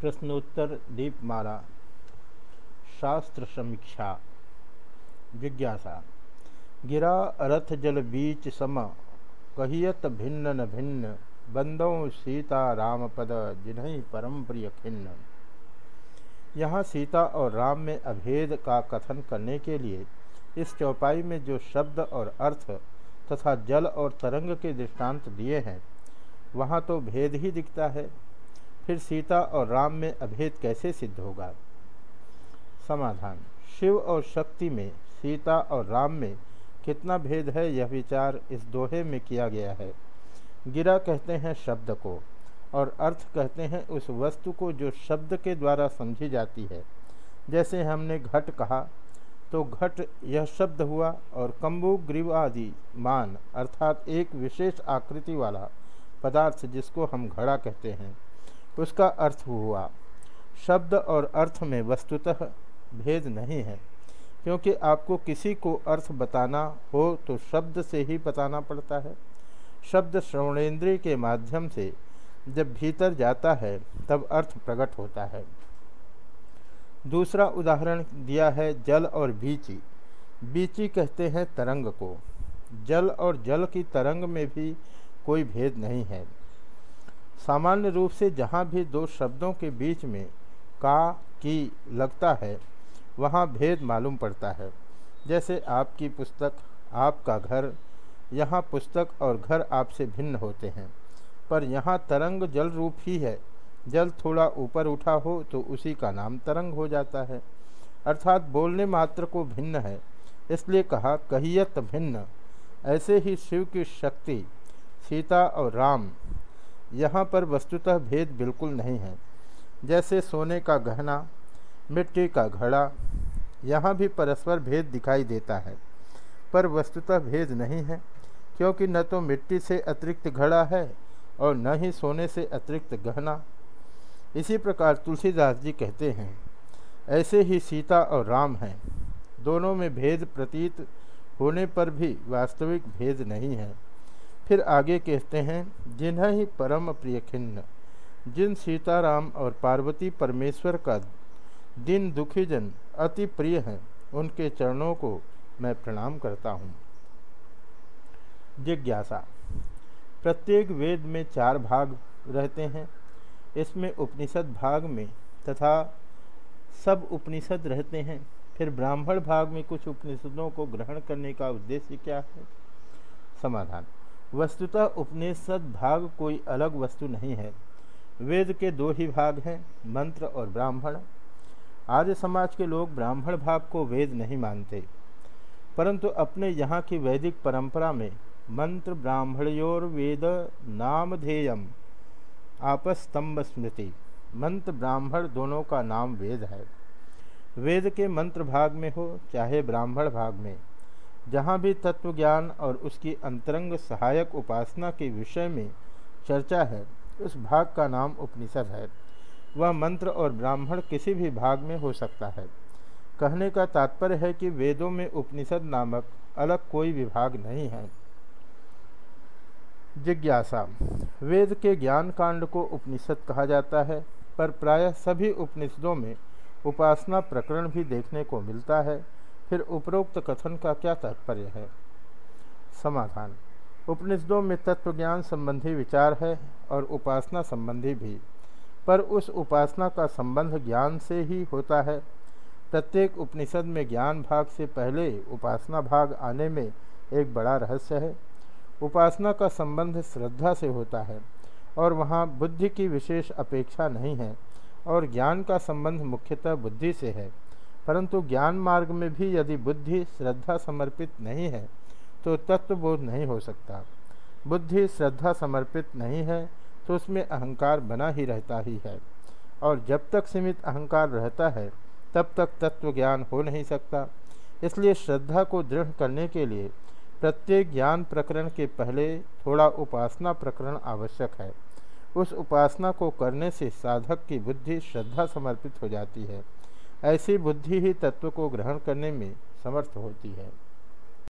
प्रश्नोत्तर दीपमाला शास्त्र समीक्षा जिज्ञासा। गिरा अरथ जल बीच सम, कहियत भिन्न न भिन्न, बंदों सीता राम पद, जिन्हें परम प्रिय खिन्न। यहाँ सीता और राम में अभेद का कथन करने के लिए, इस चौपाई में जो शब्द और अर्थ तथा जल और तरंग के दृष्टांत दिए हैं, वहाँ तो भेद ही दिखता है। फिर सीता और राम में अभेद कैसे सिद्ध होगा? समाधान। शिव और शक्ति में सीता और राम में कितना भेद है, यह विचार इस दोहे में किया गया है। गिरा कहते हैं शब्द को और अर्थ कहते हैं उस वस्तु को जो शब्द के द्वारा समझी जाती है। जैसे हमने घट कहा तो घट यह शब्द हुआ और कम्बु, ग्रीव आदि मान अर्थात एक विशेष आकृति वाला पदार्थ जिसको हम घड़ा कहते हैं। उसका अर्थ हुआ, शब्द और अर्थ में वस्तुतः भेद नहीं है। क्योंकि आपको किसी को अर्थ बताना हो तो शब्द से ही बताना पड़ता है। शब्द श्रवणेन्द्रिय के माध्यम से जब भीतर जाता है, तब अर्थ प्रकट होता है। दूसरा उदाहरण दिया है जल और बीची। बीची कहते हैं तरंग को। जल और जल की तरंग में भी कोई भेद नहीं है। सामान्य रूप से जहाँ भी दो शब्दों के बीच में का, की लगता है, वहाँ भेद मालूम पड़ता है। जैसे आपकी पुस्तक, आपका घर, यहाँ पुस्तक और घर आपसे भिन्न होते हैं, पर यहाँ तरंग जल रूप ही है। जल थोड़ा ऊपर उठा हो तो उसी का नाम तरंग हो जाता है। अर्थात बोलने मात्र को भिन्न है, इसलिए कहा कहियत भिन्न। ऐसे ही शिव की शक्ति, सीता और राम यहाँ पर वस्तुतः भेद बिल्कुल नहीं है। जैसे सोने का गहना, मिट्टी का घड़ा, यहाँ भी परस्पर भेद दिखाई देता है। पर वस्तुतः भेद नहीं है, क्योंकि न तो मिट्टी से अतिरिक्त घड़ा है और न ही सोने से अतिरिक्त गहना। इसी प्रकार तुलसीदास जी कहते हैं, ऐसे ही सीता और राम हैं। दोनों में भेद प्रतीत होने पर भी वास्तविक भेद नहीं है। फिर आगे कहते हैं, जिन्हें ही परम प्रिय खिन्न जिन सीताराम और पार्वती परमेश्वर का दिन दुखी जन अति प्रिय हैं, उनके चरणों को मैं प्रणाम करता हूँ। जिज्ञासा। प्रत्येक वेद में चार भाग रहते हैं। इसमें उपनिषद भाग में तथा सब उपनिषद रहते हैं। फिर ब्राह्मण भाग में कुछ उपनिषदों को ग्रहण करने का उद्देश्य क्या है? समाधान। वस्तुतः उपनिषद भाग कोई अलग वस्तु नहीं है। वेद के दो ही भाग हैं, मंत्र और ब्राह्मण। आर्य समाज के लोग ब्राह्मण भाग को वेद नहीं मानते। परंतु अपने यहाँ की वैदिक परंपरा में मंत्र ब्राह्मणयोर वेद नामधेयम आपस्तंभ स्मृति। मंत्र ब्राह्मण दोनों का नाम वेद है। वेद के मंत्र भाग में हो, चाहे ब्राह्मण भाग में। जहाँ भी तत्व ज्ञान और उसकी अंतरंग सहायक उपासना के विषय में चर्चा है, उस भाग का नाम उपनिषद है। वह मंत्र और ब्राह्मण किसी भी भाग में हो सकता है। कहने का तात्पर्य है कि वेदों में उपनिषद नामक अलग कोई विभाग नहीं है। जिज्ञासा। वेद के ज्ञान कांड को उपनिषद कहा जाता है, पर प्रायः सभी उपनिषदों में उपासना प्रकरण भी देखने को मिलता है। फिर उपरोक्त कथन का क्या तात्पर्य है? समाधान। उपनिषदों में तत्व ज्ञान संबंधी विचार है और उपासना संबंधी भी। पर उस उपासना का संबंध ज्ञान से ही होता है। प्रत्येक उपनिषद में ज्ञान भाग से पहले उपासना भाग आने में एक बड़ा रहस्य है। उपासना का संबंध श्रद्धा से होता है और वहाँ बुद्धि की विशेष अपेक्षा नहीं है और ज्ञान का संबंध मुख्यतः बुद्धि से है। परंतु ज्ञान मार्ग में भी यदि बुद्धि श्रद्धा समर्पित नहीं है तो तत्वबोध नहीं हो सकता। बुद्धि श्रद्धा समर्पित नहीं है तो उसमें अहंकार बना ही रहता ही है। और जब तक सीमित अहंकार रहता है, तब तक तत्व ज्ञान हो नहीं सकता। इसलिए श्रद्धा को दृढ़ करने के लिए प्रत्येक ज्ञान प्रकरण के पहले थोड़ा उपासना प्रकरण आवश्यक है। उस उपासना को करने से साधक की बुद्धि श्रद्धा समर्पित हो जाती है। ऐसी बुद्धि ही तत्व को ग्रहण करने में समर्थ होती है।